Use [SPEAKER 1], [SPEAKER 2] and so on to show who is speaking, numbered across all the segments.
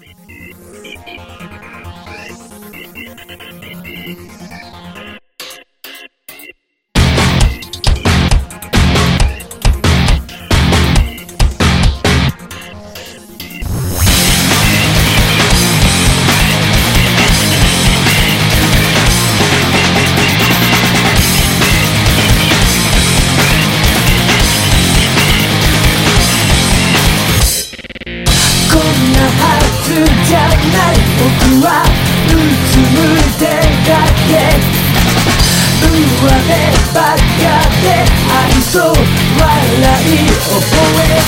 [SPEAKER 1] Please. 僕はうつむいてだけ上辺ばっかで愛想笑い覚え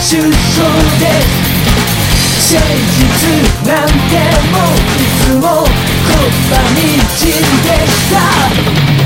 [SPEAKER 1] 首相で誠実なんてもいつも言葉にじんでした。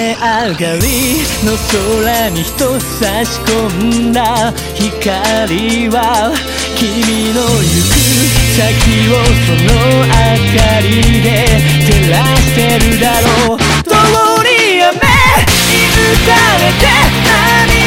[SPEAKER 1] 上がりの空に人差し込んだ光は君の行く先をその明かりで照らしてるだろう通り雨に打たれて涙